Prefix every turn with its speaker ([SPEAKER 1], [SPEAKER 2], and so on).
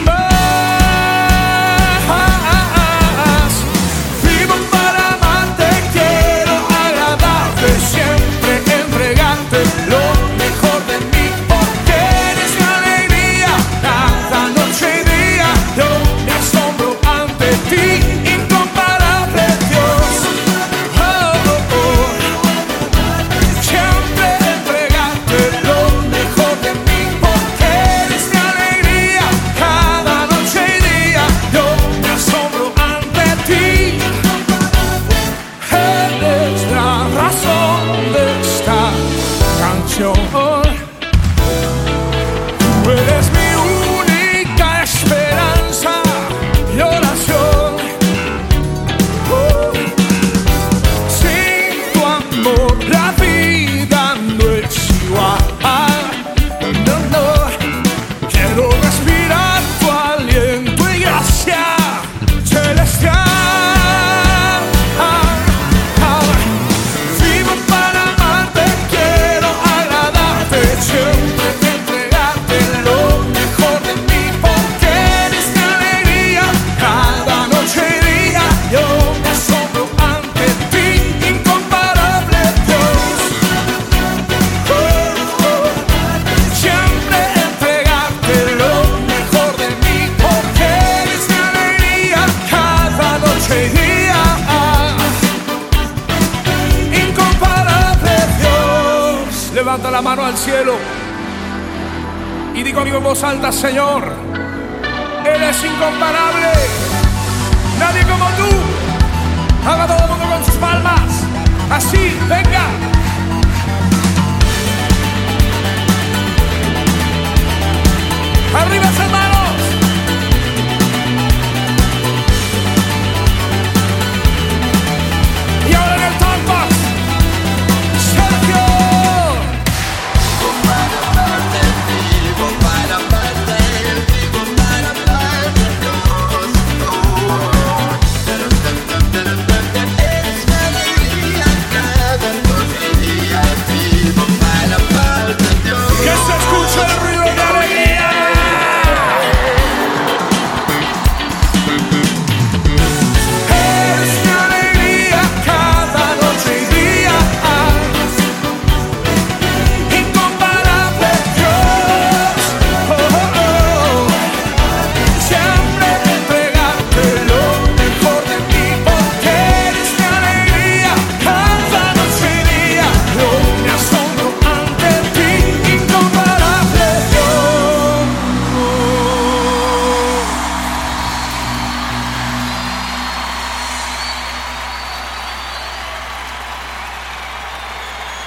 [SPEAKER 1] my. levanta la mano al cielo y digo a mi voz alta, Señor, Él es incomparable. Nadie como tú. Haga todo el mundo con sus palmas. Así, venga.